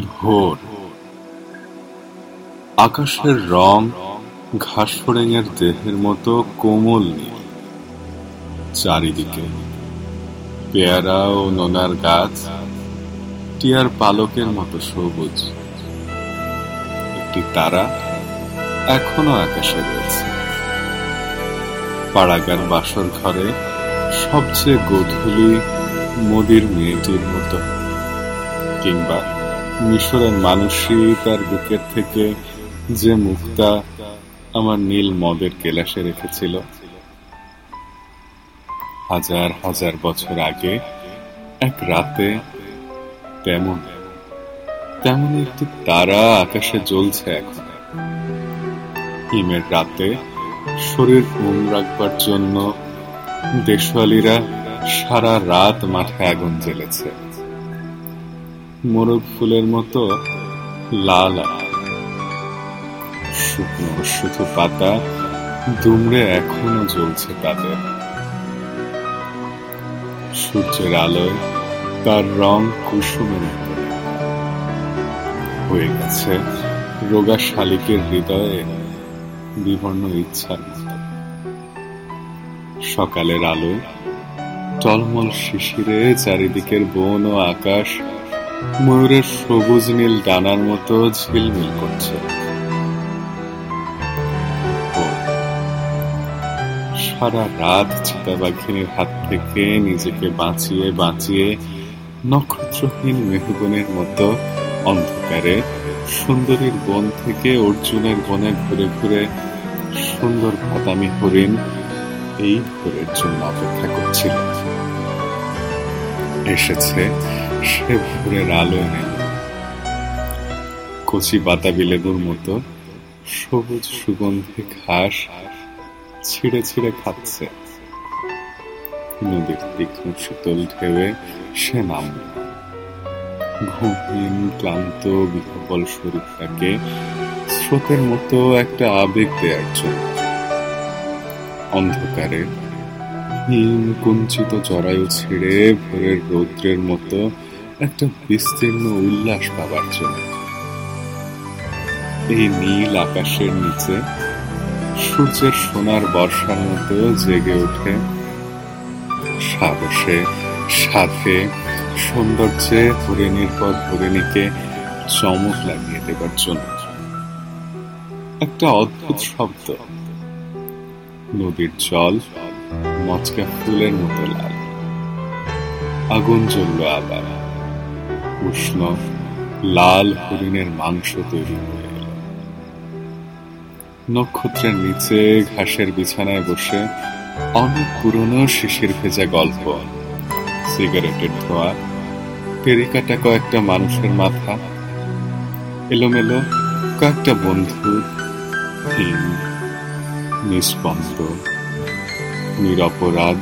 ভোর আকাশের রং ঘাসফড়িংয়ের দেহের মতো কোমল নীল। চারিদিকে পেয়ারা ও নোনার গাছ, টিয়ার পালকের মতো সবুজ। একটি তারা এখনও আকাশে রয়েছে। পাড়াগার বাসর ঘরে সবচেয়ে গোধূলি মোদির মেয়েটির মতো, কিংবা মিশরের মানুষই তার বুকের থেকে যে মুক্তা আমার নীল মদের কেলাসে রেখেছিল, হাজার হাজার বছর আগে এক রাতে তেমন তেমন একটি তারা আকাশে জ্বলছে এখন। হিমের রাতে শরীর ঘুম রাখবার জন্য দেশওয়ালিরা সারা রাত মাঠে আগুন জ্বেলেছে। মোরগ ফুলের মতো লাল শুকনো শুধু পাতা দুমড়ে এখনও জ্বলছে তাদের। সূর্যের আলোয় তার রং কুসুমের হয়ে গেছে রোগা শালিকের হৃদয়ে বিবর্ণ ইচ্ছার মতো। সকালের আলো, টলমল শিশিরে, চারিদিকের বন ও আকাশ ময়ূরের সবুজ নীল ডানার মতো ঝিলমিল করছে। সারা রাত চিতাবাঘিনীর হাত থেকে নিজেকে বাঁচিয়ে বাঁচিয়ে নক্ষত্রহীন মেহগুনের মতো অন্ধকারে সুন্দরীর বন থেকে অর্জুনের বনে ঘুরে ঘুরে সুন্দর বাদামি হরিণ এই ভোরের জন্য অপেক্ষা করছিল। এসেছে সে ভোরের আলো নেই কচি বাতাবি লেবুর মতো সবুজ সুগন্ধি ঘাস ছিঁড়ে ছিঁড়ে খাচ্ছে। নদীর তীক্ষ্ণ শীতল ঢেউয়ে সে নাম ঘুমহীন, ক্লান্ত, বিহবল শরীরটাকে স্রোতের মতো একটা আবেগ দেওয়ার জন্য। অন্ধকারে হিম কুঞ্চিত জরায়ু ছিঁড়ে ভোরের রৌদ্রের মতো একটা বিস্তীর্ণ উল্লাস পাবার জন্য। এই নীল আকাশের নিচে সূর্যের সোনার বর্ষার মতো জেগে ওঠে সাহসে, সাথে, সৌন্দর্যে হরিণীর পর হরিণীকে চমক লাগিয়ে দেবার জন্য। একটা অদ্ভুত শব্দ। নদীর জল মচকা ফুলের মতো লাল। আগুন জ্বলল আবার। উষ্ণ লাল হরিণের মাংস তৈরি হয়ে এল। নক্ষত্রের নিচে ঘাসের বিছানায় বসে অনেক পুরনো শিশির ভেজা গল্প। সিগারেটের ধোয়া টেরিকাটা কয়েকটা মানুষের মাথা, এলোমেলো কয়েকটা বন্ধু নিষ্পন্দ, নিরপরাধ